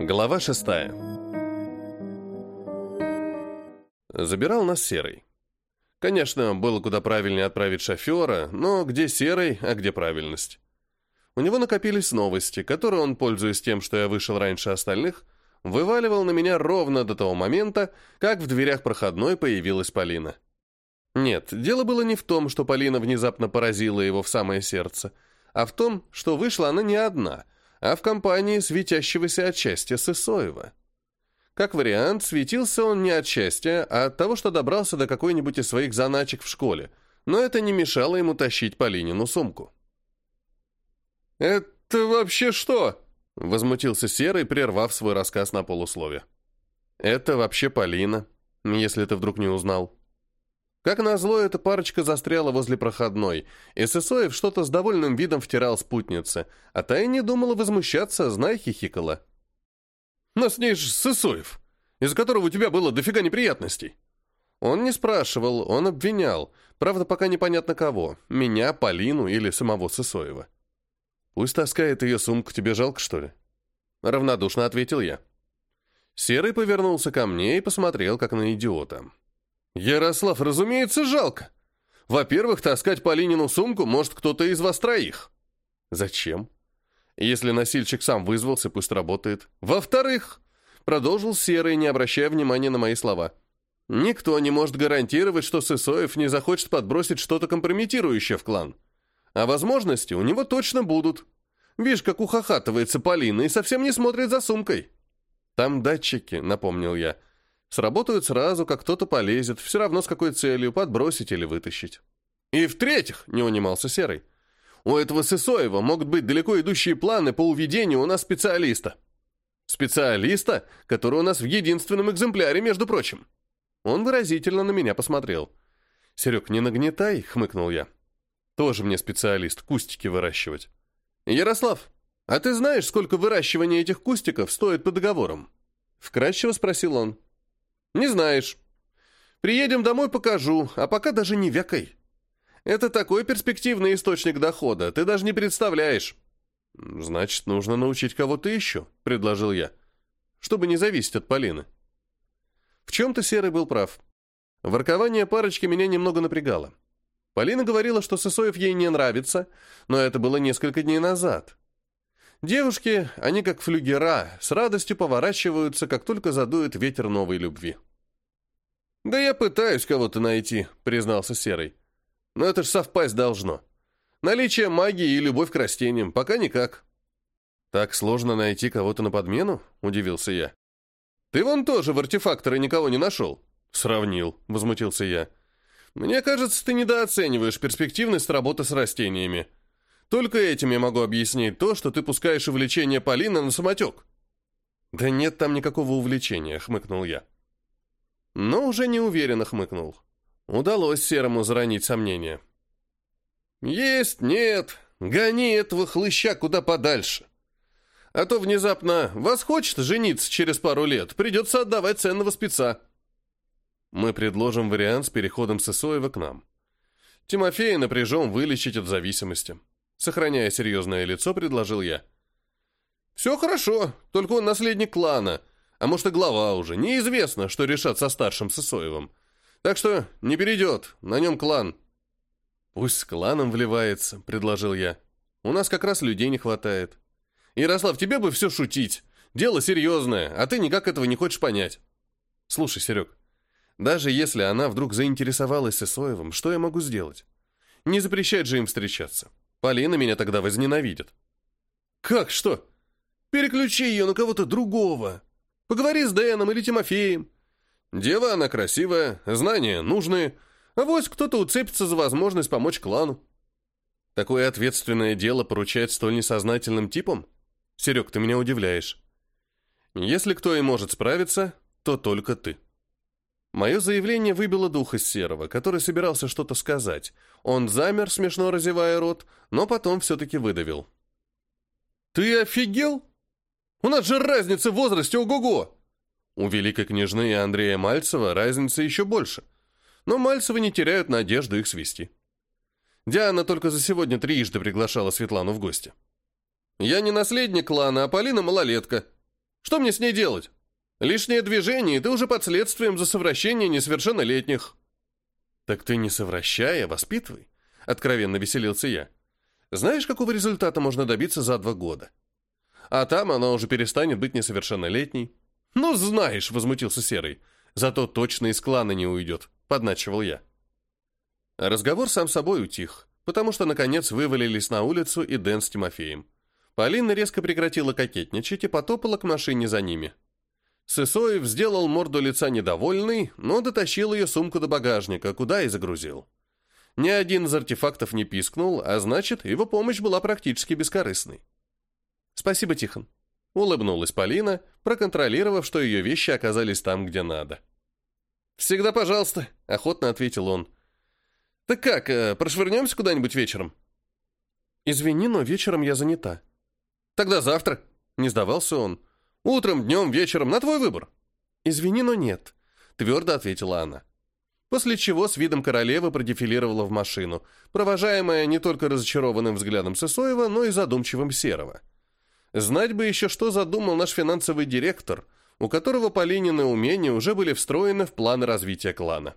Глава шестая. Забирал нас Серый. Конечно, было куда правильнее отправить шофера, но где Серый, а где правильность? У него накопились новости, которые он, пользуясь тем, что я вышел раньше остальных, вываливал на меня ровно до того момента, как в дверях проходной появилась Полина. Нет, дело было не в том, что Полина внезапно поразила его в самое сердце, а в том, что вышла она не одна, а в компании светящегося от счастья Сысоева. Как вариант, светился он не от счастья, а от того, что добрался до какой-нибудь из своих заначек в школе, но это не мешало ему тащить Полинину сумку. «Это вообще что?» — возмутился Серый, прервав свой рассказ на полуслове. «Это вообще Полина, если ты вдруг не узнал». Как назло, эта парочка застряла возле проходной, и Сысоев что-то с довольным видом втирал спутнице, а та и не думала возмущаться, зная хихикала. «Но с ней же Сысоев, из-за которого у тебя было дофига неприятностей». Он не спрашивал, он обвинял, правда, пока непонятно кого, меня, Полину или самого Сысоева. «Пусть таскает ее сумку, тебе жалко, что ли?» Равнодушно ответил я. Серый повернулся ко мне и посмотрел, как на идиота. Ярослав, разумеется, жалко. Во-первых, таскать Полинину сумку может кто-то из вас троих. Зачем? Если носильщик сам вызвался, пусть работает. Во-вторых, продолжил Серый, не обращая внимания на мои слова. Никто не может гарантировать, что Сысоев не захочет подбросить что-то компрометирующее в клан. А возможности у него точно будут. Видишь, как ухахатывается Полина и совсем не смотрит за сумкой. Там датчики, напомнил я. Сработают сразу, как кто-то полезет, все равно с какой целью, подбросить или вытащить. И в-третьих, не унимался Серый, у этого Сысоева могут быть далеко идущие планы по уведению у нас специалиста. Специалиста, который у нас в единственном экземпляре, между прочим. Он выразительно на меня посмотрел. «Серег, не нагнетай», — хмыкнул я. «Тоже мне специалист, кустики выращивать». «Ярослав, а ты знаешь, сколько выращивание этих кустиков стоит по договорам?» Вкратчиво спросил он. «Не знаешь. Приедем домой, покажу, а пока даже не вякай. Это такой перспективный источник дохода, ты даже не представляешь». «Значит, нужно научить кого-то еще», — предложил я, чтобы не зависеть от Полины. В чем-то Серый был прав. Воркование парочки меня немного напрягало. Полина говорила, что Сысоев ей не нравится, но это было несколько дней назад. Девушки, они как флюгера, с радостью поворачиваются, как только задует ветер новой любви. «Да я пытаюсь кого-то найти», — признался Серый. «Но это ж совпасть должно. Наличие магии и любовь к растениям, пока никак». «Так сложно найти кого-то на подмену?» — удивился я. «Ты вон тоже в артефакторы никого не нашел?» «Сравнил», — возмутился я. «Мне кажется, ты недооцениваешь перспективность работы с растениями. Только этим я могу объяснить то, что ты пускаешь увлечение Полины на самотек». «Да нет там никакого увлечения», — хмыкнул я но уже неуверенно хмыкнул. Удалось Серому заронить сомнения. «Есть, нет, гони этого хлыща куда подальше. А то внезапно вас хочет жениться через пару лет, придется отдавать ценного спеца». Мы предложим вариант с переходом Сысоева к нам. Тимофея напряжем вылечить от зависимости. Сохраняя серьезное лицо, предложил я. «Все хорошо, только он наследник клана, а может и глава уже. Неизвестно, что решат со старшим Сысоевым. Так что не перейдет, на нем клан. Пусть с кланом вливается, предложил я. У нас как раз людей не хватает. Ярослав, тебе бы все шутить. Дело серьезное, а ты никак этого не хочешь понять. Слушай, Серег, даже если она вдруг заинтересовалась Сысоевым, что я могу сделать? Не запрещать же им встречаться. Полина меня тогда возненавидит. Как что? Переключи ее на кого-то другого. Поговори с Дэном или Тимофеем. Дева она красивая, знания нужные, а вось кто-то уцепится за возможность помочь клану. Такое ответственное дело поручать столь несознательным типам? Серег, ты меня удивляешь. Если кто и может справиться, то только ты. Мое заявление выбило дух из Серого, который собирался что-то сказать. Он замер, смешно разевая рот, но потом все-таки выдавил. «Ты офигел?» У нас же разница в возрасте ого-го!» У великой княжны и Андрея Мальцева разница еще больше. Но Мальцевы не теряют надежды их свести. Диана только за сегодня трижды приглашала Светлану в гости. «Я не наследник клана, а Полина малолетка. Что мне с ней делать? Лишнее движение, и ты уже под следствием за совращение несовершеннолетних». «Так ты не совращай, а воспитывай», — откровенно веселился я. «Знаешь, какого результата можно добиться за два года? А там она уже перестанет быть несовершеннолетней». «Ну, знаешь», — возмутился Серый, — «зато точно из клана не уйдет», — подначивал я. Разговор сам собой утих, потому что, наконец, вывалились на улицу и Дэн с Тимофеем. Полина резко прекратила кокетничать и потопала к машине за ними. Сысоев сделал морду лица недовольный, но дотащил ее сумку до багажника, куда и загрузил. Ни один из артефактов не пискнул, а значит, его помощь была практически бескорыстной. «Спасибо, Тихон», — улыбнулась Полина, проконтролировав, что ее вещи оказались там, где надо. «Всегда пожалуйста», — охотно ответил он. «Так как, э, прошвырнемся куда-нибудь вечером?» «Извини, но вечером я занята». «Тогда завтра», — не сдавался он. Утром, днем, вечером, на твой выбор». «Извини, но нет», — твердо ответила она. После чего с видом королевы продефилировала в машину, провожаемая не только разочарованным взглядом Сысоева, но и задумчивым Серого. Знать бы еще, что задумал наш финансовый директор, у которого Полинины умения уже были встроены в планы развития клана.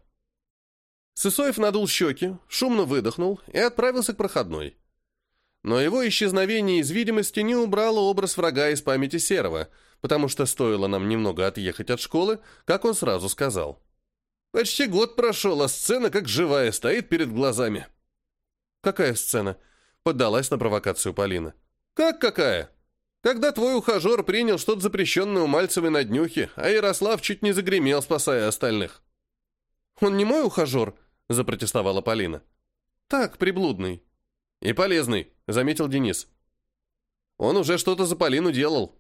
Сысоев надул щеки, шумно выдохнул и отправился к проходной. Но его исчезновение из видимости не убрало образ врага из памяти Серого, потому что стоило нам немного отъехать от школы, как он сразу сказал. «Почти год прошел, а сцена как живая стоит перед глазами». «Какая сцена?» — поддалась на провокацию Полина. «Как какая? Когда твой ухажер принял что-то запрещенное у Мальцевой на днюхе, а Ярослав чуть не загремел, спасая остальных». «Он не мой ухажер?» — запротестовала Полина. «Так, приблудный». «И полезный», — заметил Денис. «Он уже что-то за Полину делал».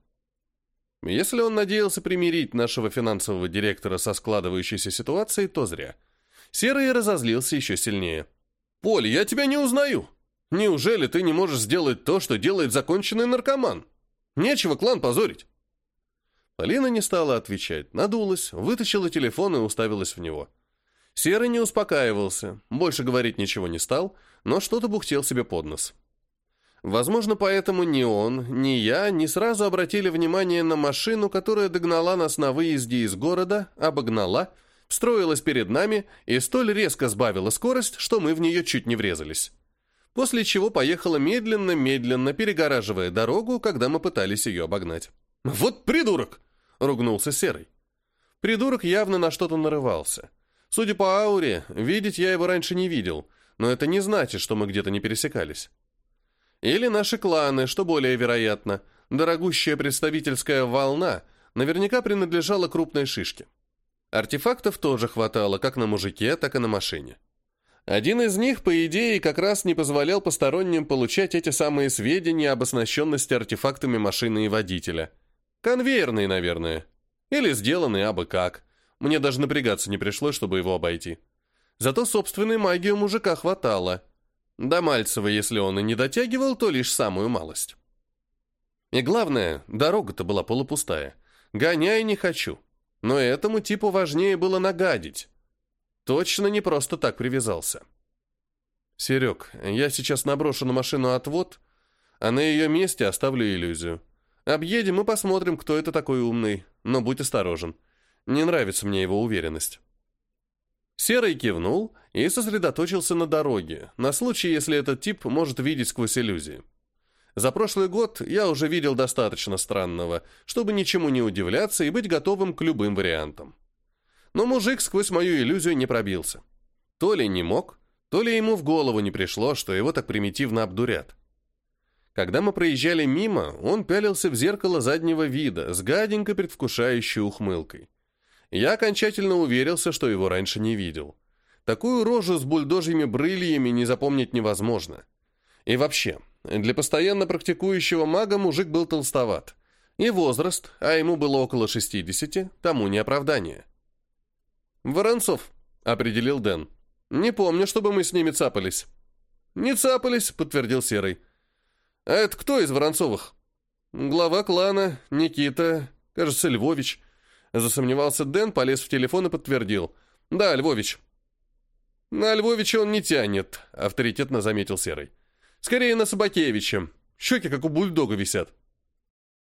Если он надеялся примирить нашего финансового директора со складывающейся ситуацией, то зря. Серый разозлился еще сильнее. «Поль, я тебя не узнаю. Неужели ты не можешь сделать то, что делает законченный наркоман? Нечего клан позорить». Полина не стала отвечать, надулась, вытащила телефон и уставилась в него. Серый не успокаивался, больше говорить ничего не стал, но что-то бухтел себе под нос. Возможно, поэтому ни он, ни я не сразу обратили внимание на машину, которая догнала нас на выезде из города, обогнала, встроилась перед нами и столь резко сбавила скорость, что мы в нее чуть не врезались. После чего поехала медленно-медленно, перегораживая дорогу, когда мы пытались ее обогнать. «Вот придурок!» — ругнулся Серый. Придурок явно на что-то нарывался. Судя по ауре, видеть я его раньше не видел, но это не значит, что мы где-то не пересекались. Или наши кланы, что более вероятно. Дорогущая представительская волна наверняка принадлежала крупной шишке. Артефактов тоже хватало как на мужике, так и на машине. Один из них, по идее, как раз не позволял посторонним получать эти самые сведения об оснащенности артефактами машины и водителя. Конвейерный, наверное. Или сделанный абы как. Мне даже напрягаться не пришлось, чтобы его обойти. Зато собственной магии у мужика хватало – до Мальцева, если он и не дотягивал, то лишь самую малость. И главное, дорога-то была полупустая. Гоняй не хочу. Но этому типу важнее было нагадить. Точно не просто так привязался. Серег, я сейчас наброшу на машину отвод, а на ее месте оставлю иллюзию. Объедем и посмотрим, кто это такой умный. Но будь осторожен. Не нравится мне его уверенность. Серый кивнул и сосредоточился на дороге, на случай, если этот тип может видеть сквозь иллюзии. За прошлый год я уже видел достаточно странного, чтобы ничему не удивляться и быть готовым к любым вариантам. Но мужик сквозь мою иллюзию не пробился. То ли не мог, то ли ему в голову не пришло, что его так примитивно обдурят. Когда мы проезжали мимо, он пялился в зеркало заднего вида с гаденько предвкушающей ухмылкой. Я окончательно уверился, что его раньше не видел. Такую рожу с бульдожьими брыльями не запомнить невозможно. И вообще, для постоянно практикующего мага мужик был толстоват. И возраст, а ему было около 60, тому не оправдание. «Воронцов», — определил Дэн. «Не помню, чтобы мы с ними цапались». «Не цапались», — подтвердил Серый. «А это кто из Воронцовых?» «Глава клана, Никита, кажется, Львович». Засомневался Дэн, полез в телефон и подтвердил. «Да, Львович». «На Львовича он не тянет», — авторитетно заметил Серый. «Скорее на Собакевича. Щеки, как у бульдога, висят».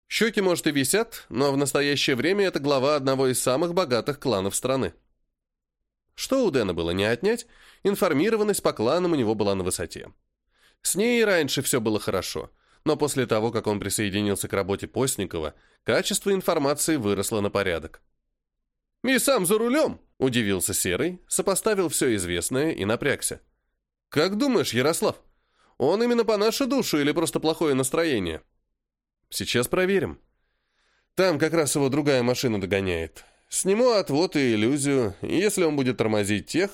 Щеки, может, и висят, но в настоящее время это глава одного из самых богатых кланов страны. Что у Дэна было не отнять, информированность по кланам у него была на высоте. С ней и раньше все было хорошо, но после того, как он присоединился к работе Постникова, качество информации выросло на порядок. «И сам за рулем?» – удивился Серый, сопоставил все известное и напрягся. «Как думаешь, Ярослав, он именно по нашу душу или просто плохое настроение?» «Сейчас проверим. Там как раз его другая машина догоняет. Сниму отвод и иллюзию, если он будет тормозить тех,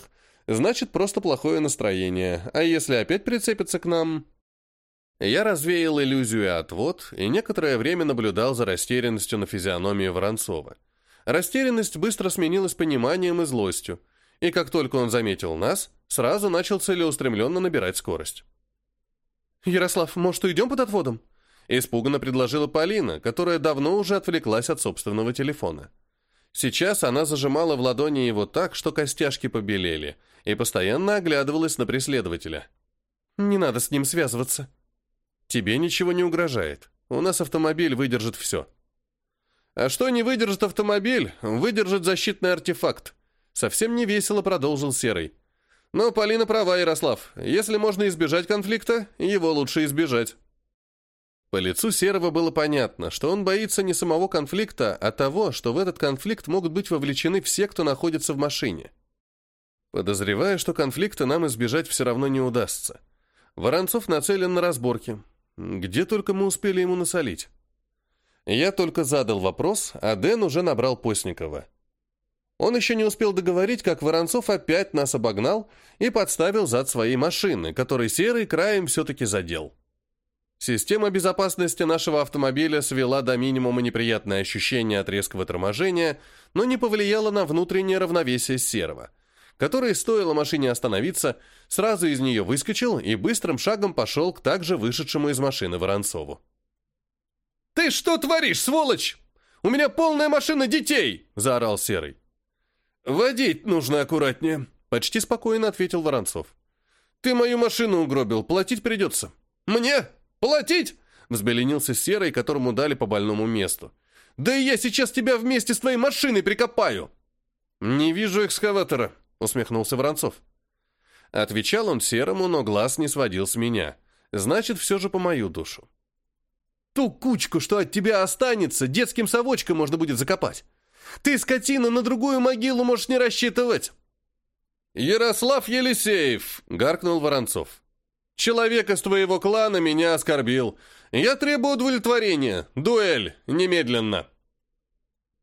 значит просто плохое настроение, а если опять прицепится к нам...» Я развеял иллюзию и отвод, и некоторое время наблюдал за растерянностью на физиономии Воронцова. Растерянность быстро сменилась пониманием и злостью, и как только он заметил нас, сразу начал целеустремленно набирать скорость. «Ярослав, может, уйдем под отводом?» Испуганно предложила Полина, которая давно уже отвлеклась от собственного телефона. Сейчас она зажимала в ладони его так, что костяшки побелели, и постоянно оглядывалась на преследователя. «Не надо с ним связываться». «Тебе ничего не угрожает. У нас автомобиль выдержит все». «А что не выдержит автомобиль, выдержит защитный артефакт», совсем не весело продолжил Серый. «Но Полина права, Ярослав. Если можно избежать конфликта, его лучше избежать». По лицу Серого было понятно, что он боится не самого конфликта, а того, что в этот конфликт могут быть вовлечены все, кто находится в машине. Подозревая, что конфликта нам избежать все равно не удастся. Воронцов нацелен на разборки. Где только мы успели ему насолить. Я только задал вопрос, а Дэн уже набрал Постникова. Он еще не успел договорить, как Воронцов опять нас обогнал и подставил зад своей машины, который серый краем все-таки задел. Система безопасности нашего автомобиля свела до минимума неприятное ощущение от резкого торможения, но не повлияла на внутреннее равновесие серого – который, стоило машине остановиться, сразу из нее выскочил и быстрым шагом пошел к также вышедшему из машины Воронцову. «Ты что творишь, сволочь? У меня полная машина детей!» – заорал Серый. «Водить нужно аккуратнее», – почти спокойно ответил Воронцов. «Ты мою машину угробил, платить придется». «Мне? Платить?» – взбеленился Серый, которому дали по больному месту. «Да и я сейчас тебя вместе с твоей машиной прикопаю!» «Не вижу экскаватора», усмехнулся Воронцов. Отвечал он серому, но глаз не сводил с меня. Значит, все же по мою душу. Ту кучку, что от тебя останется, детским совочком можно будет закопать. Ты, скотина, на другую могилу можешь не рассчитывать. Ярослав Елисеев, гаркнул Воронцов. Человек из твоего клана меня оскорбил. Я требую удовлетворения. Дуэль, немедленно.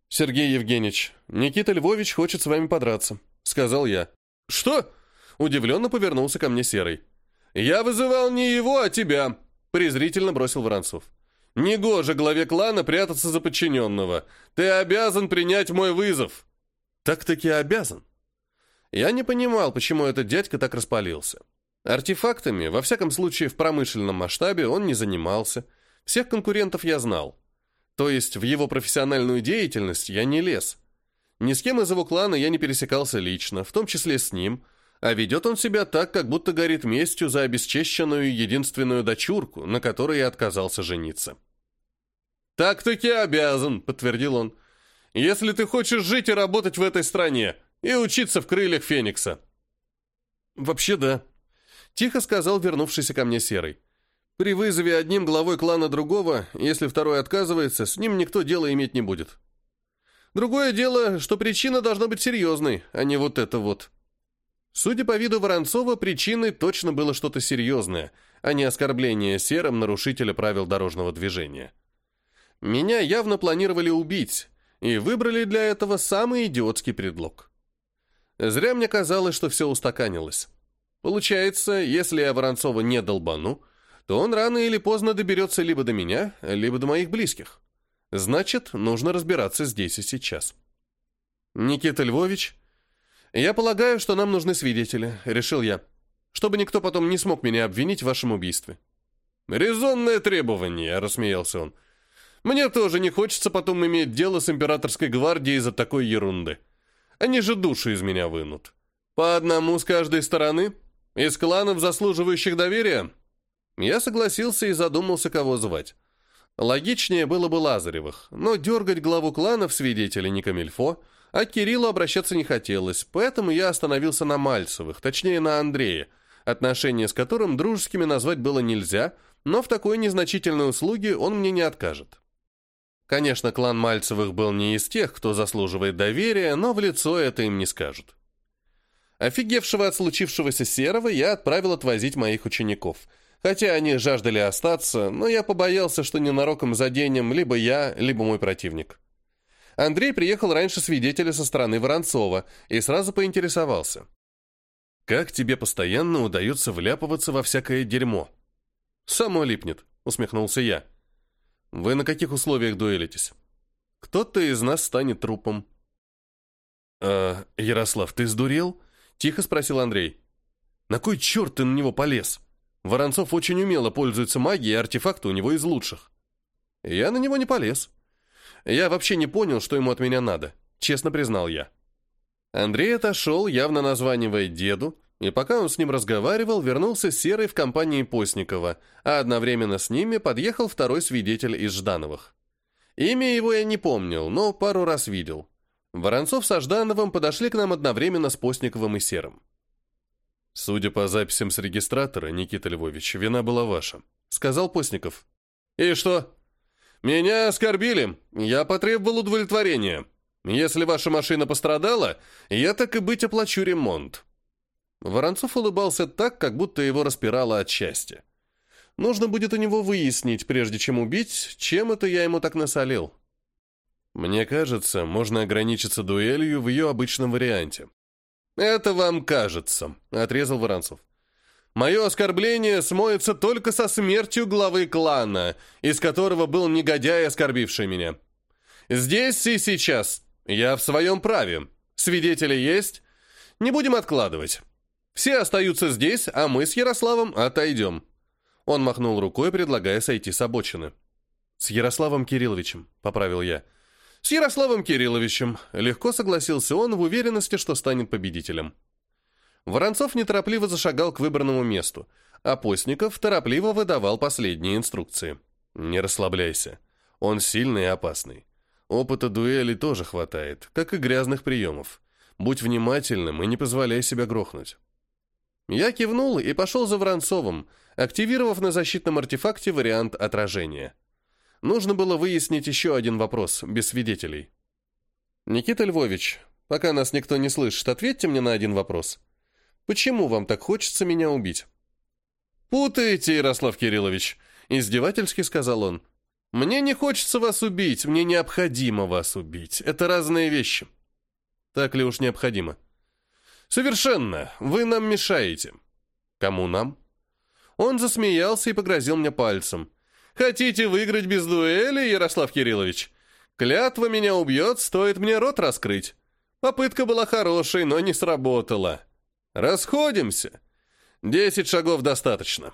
Сергей Евгеньевич, Никита Львович хочет с вами подраться. — сказал я. «Что?» — удивленно повернулся ко мне Серый. «Я вызывал не его, а тебя», — презрительно бросил Воронцов. «Негоже главе клана прятаться за подчиненного. Ты обязан принять мой вызов». «Так-таки обязан». Я не понимал, почему этот дядька так распалился. Артефактами, во всяком случае в промышленном масштабе, он не занимался. Всех конкурентов я знал. То есть в его профессиональную деятельность я не лез. Ни с кем из его клана я не пересекался лично, в том числе с ним, а ведет он себя так, как будто горит местью за обесчещенную единственную дочурку, на которой я отказался жениться. «Так-таки обязан», — подтвердил он, — «если ты хочешь жить и работать в этой стране и учиться в крыльях Феникса». «Вообще да», — тихо сказал вернувшийся ко мне Серый. «При вызове одним главой клана другого, если второй отказывается, с ним никто дела иметь не будет». Другое дело, что причина должна быть серьезной, а не вот это вот. Судя по виду Воронцова, причиной точно было что-то серьезное, а не оскорбление серым нарушителя правил дорожного движения. Меня явно планировали убить, и выбрали для этого самый идиотский предлог. Зря мне казалось, что все устаканилось. Получается, если я Воронцова не долбану, то он рано или поздно доберется либо до меня, либо до моих близких. Значит, нужно разбираться здесь и сейчас. Никита Львович, я полагаю, что нам нужны свидетели, решил я, чтобы никто потом не смог меня обвинить в вашем убийстве. Резонное требование, рассмеялся он. Мне тоже не хочется потом иметь дело с императорской гвардией из-за такой ерунды. Они же душу из меня вынут. По одному с каждой стороны? Из кланов, заслуживающих доверия? Я согласился и задумался, кого звать. Логичнее было бы Лазаревых, но дергать главу клана в свидетели не камильфо, а к Кириллу обращаться не хотелось, поэтому я остановился на Мальцевых, точнее на Андрее, отношения с которым дружескими назвать было нельзя, но в такой незначительной услуге он мне не откажет. Конечно, клан Мальцевых был не из тех, кто заслуживает доверия, но в лицо это им не скажут. Офигевшего от случившегося Серого я отправил отвозить моих учеников, хотя они жаждали остаться, но я побоялся, что ненароком заденем либо я, либо мой противник. Андрей приехал раньше свидетеля со стороны Воронцова и сразу поинтересовался. «Как тебе постоянно удается вляпываться во всякое дерьмо?» «Само липнет», — усмехнулся я. Вы на каких условиях дуэлитесь? Кто-то из нас станет трупом. «А, Ярослав, ты сдурел?» — тихо спросил Андрей. «На кой черт ты на него полез? Воронцов очень умело пользуется магией, и артефакты у него из лучших». «Я на него не полез. Я вообще не понял, что ему от меня надо», — честно признал я. Андрей отошел, явно названивая деду, и пока он с ним разговаривал, вернулся Серый в компании Постникова, а одновременно с ними подъехал второй свидетель из Ждановых. Имя его я не помнил, но пару раз видел. Воронцов со Ждановым подошли к нам одновременно с Постниковым и Серым. «Судя по записям с регистратора, Никита Львович, вина была ваша», — сказал Постников. «И что? Меня оскорбили. Я потребовал удовлетворения. Если ваша машина пострадала, я так и быть оплачу ремонт». Воронцов улыбался так, как будто его распирало от счастья. Нужно будет у него выяснить, прежде чем убить, чем это я ему так насолил. Мне кажется, можно ограничиться дуэлью в ее обычном варианте. «Это вам кажется», — отрезал Воронцов. «Мое оскорбление смоется только со смертью главы клана, из которого был негодяй, оскорбивший меня. Здесь и сейчас я в своем праве. Свидетели есть? Не будем откладывать. Все остаются здесь, а мы с Ярославом отойдем». Он махнул рукой, предлагая сойти с обочины. «С Ярославом Кирилловичем», — поправил я. «С Ярославом Кирилловичем», — легко согласился он в уверенности, что станет победителем. Воронцов неторопливо зашагал к выбранному месту, а Постников торопливо выдавал последние инструкции. «Не расслабляйся. Он сильный и опасный. Опыта дуэли тоже хватает, как и грязных приемов. Будь внимательным и не позволяй себя грохнуть». Я кивнул и пошел за Воронцовым, активировав на защитном артефакте вариант отражения. Нужно было выяснить еще один вопрос, без свидетелей. «Никита Львович, пока нас никто не слышит, ответьте мне на один вопрос. Почему вам так хочется меня убить?» «Путаете, Ярослав Кириллович», — издевательски сказал он. «Мне не хочется вас убить, мне необходимо вас убить. Это разные вещи». «Так ли уж необходимо?» «Совершенно. Вы нам мешаете». «Кому нам?» Он засмеялся и погрозил мне пальцем. «Хотите выиграть без дуэли, Ярослав Кириллович? Клятва меня убьет, стоит мне рот раскрыть. Попытка была хорошей, но не сработала. Расходимся. Десять шагов достаточно».